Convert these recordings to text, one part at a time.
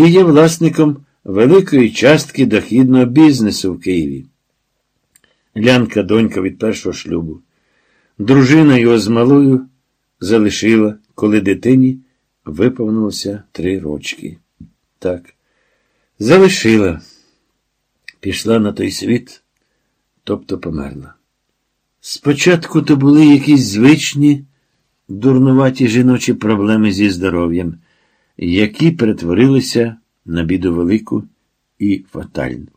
і є власником великої частки дохідного бізнесу в Києві. Лянка донька від першого шлюбу. Дружина його з малою залишила, коли дитині виповнилося три рочки. Так, залишила, пішла на той світ, тобто померла. Спочатку то були якісь звичні, дурнуваті жіночі проблеми зі здоров'ям, які перетворилися на біду велику і фатальну.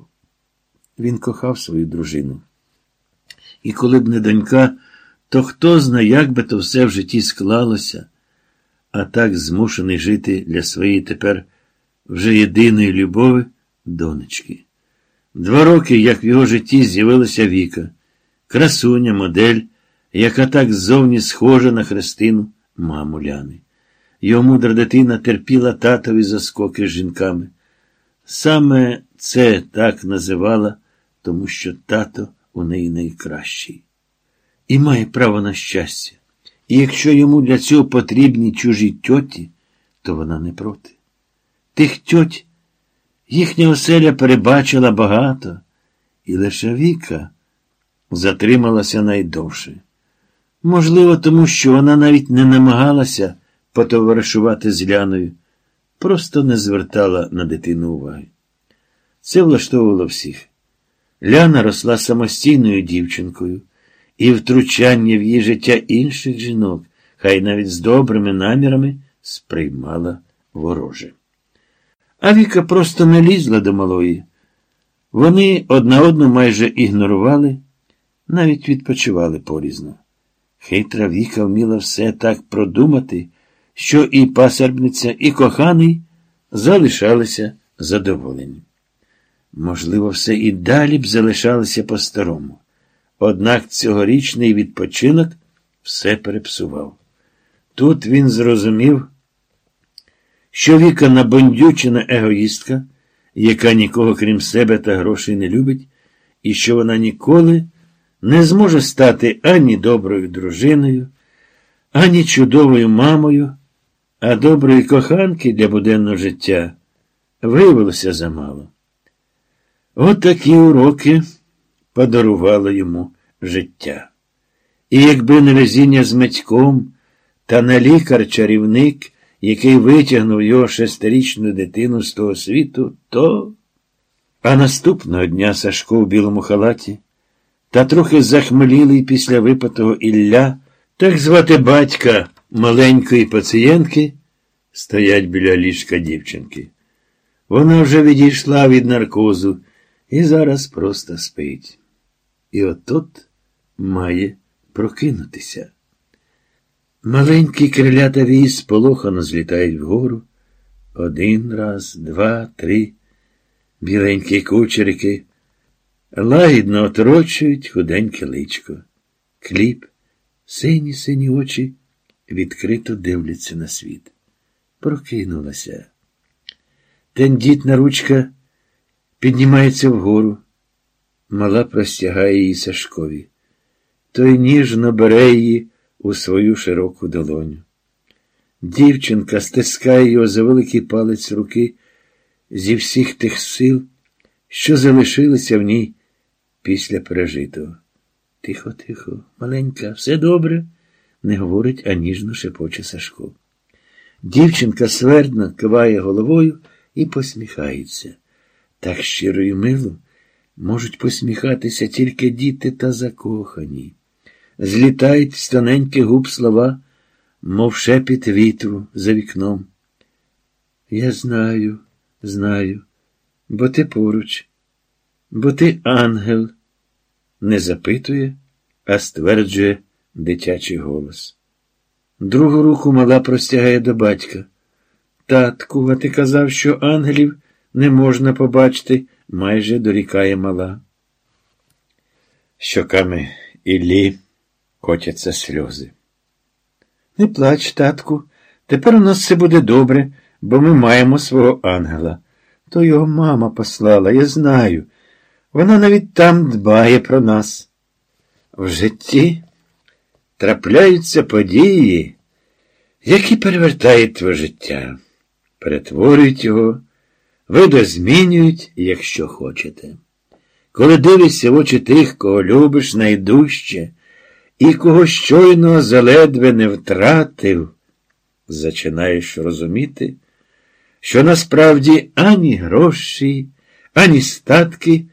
Він кохав свою дружину. І коли б не донька, то хто знає, як би то все в житті склалося, а так змушений жити для своєї тепер вже єдиної любові донечки. Два роки, як в його житті з'явилася Віка, красуня, модель, яка так ззовні схожа на Христину, маму Ляни. Його мудра дитина терпіла татові заскоки з жінками. Саме це так називала, тому що тато у неї найкращий. І має право на щастя. І якщо йому для цього потрібні чужі тьоті, то вона не проти. Тих тьоть їхня оселя перебачила багато, і лише Віка затрималася найдовше. Можливо, тому що вона навіть не намагалася потоваришувати з Ляною, просто не звертала на дитину уваги. Це влаштовувало всіх. Ляна росла самостійною дівчинкою, і втручання в її життя інших жінок, хай навіть з добрими намірами, сприймала вороже. А Віка просто не лізла до малої. Вони одна одну майже ігнорували, навіть відпочивали порізно. Хитра Віка вміла все так продумати, що і пасербниця, і коханий залишалися задоволені. Можливо, все і далі б залишалося по-старому. Однак цьогорічний відпочинок все перепсував. Тут він зрозумів, що Віка набондючена егоїстка, яка нікого крім себе та грошей не любить, і що вона ніколи не зможе стати ані доброю дружиною, ані чудовою мамою, а доброї коханки для буденного життя виявилося замало. От такі уроки подарувало йому життя. І якби не везіння з Митьком та не лікар-чарівник, який витягнув його шестирічну дитину з того світу, то. А наступного дня Сашко в білому халаті та трохи захмелілий після випитого Ілля, так звати батька маленької пацієнтки, стоять біля ліжка дівчинки. Вона вже відійшла від наркозу і зараз просто спить. І отут має прокинутися. Маленькі крилята віз полохано злітають вгору. Один раз, два, три. Біленькі кучерики лагідно отрочують худеньке личко. Кліп, сині сині очі відкрито дивляться на світ. Прокинулася. Тендітна ручка піднімається вгору. Мала простягає її Сашкові. Той ніжно бере її у свою широку долоню. Дівчинка стискає його за великий палець руки зі всіх тих сил, що залишилися в ній після пережитого. Тихо, тихо, маленька, все добре, не говорить, а ніжно шепоче Сашко. Дівчинка свердно киває головою і посміхається. Так щиро і мило можуть посміхатися тільки діти та закохані. Злітають з тоненьких губ слова, мов шепіт вітру за вікном. Я знаю, знаю, бо ти поруч, бо ти ангел, не запитує, а стверджує дитячий голос. Другу руку мала простягає до батька. Татку, а ти казав, що ангелів не можна побачити, майже дорікає мала. Щоками Іллі котяться сльози. Не плач, татку, тепер у нас все буде добре, бо ми маємо свого ангела. То його мама послала, я знаю. Вона навіть там дбає про нас. В житті трапляються події, які перевертають твоє життя, перетворюють його видозмінюють, якщо хочете. Коли дивишся в очі тих, кого любиш найдужче, і кого щойно заледве не втратив, зачинаєш розуміти, що насправді ані гроші, ані статки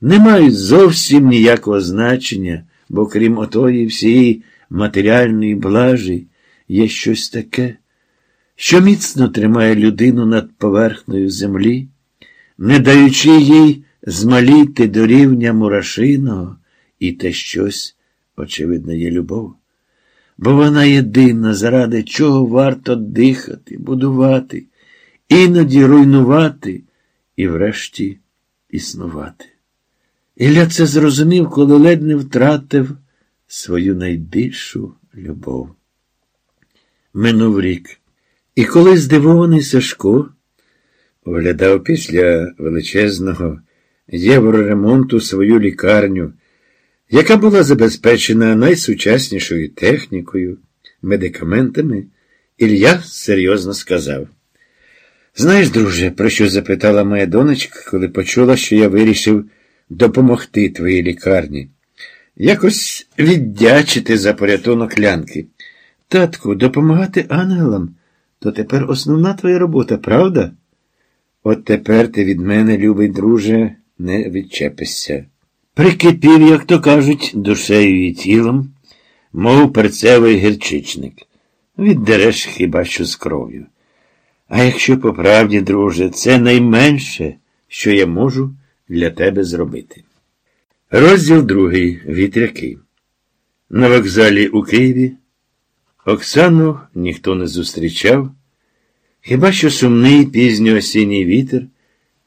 не мають зовсім ніякого значення, бо крім отої всієї матеріальної блажі є щось таке, що міцно тримає людину над поверхнею землі, не даючи їй змаліти до рівня мурашиного, і те щось, очевидно, є любов. Бо вона єдина, заради чого варто дихати, будувати, іноді руйнувати і врешті існувати. Ілля це зрозумів, коли ледь не втратив свою найбільшу любов. Минув рік. І коли здивований Сашко оглядав після величезного євроремонту свою лікарню, яка була забезпечена найсучаснішою технікою, медикаментами, Ілля серйозно сказав. Знаєш, друже, про що запитала моя донечка, коли почула, що я вирішив допомогти твоїй лікарні? Якось віддячити за порятунок лянки. Татку, допомагати ангелам то тепер основна твоя робота, правда? От тепер ти від мене, любий друже, не відчепишся. Прикипів, як то кажуть, душею і тілом, мов перцевий гірчичник. Віддереш хіба що з кров'ю. А якщо по правді, друже, це найменше, що я можу для тебе зробити. Розділ другий. Вітряки. На вокзалі у Києві Оксану ніхто не зустрічав, хіба що сумний пізньоосінній вітер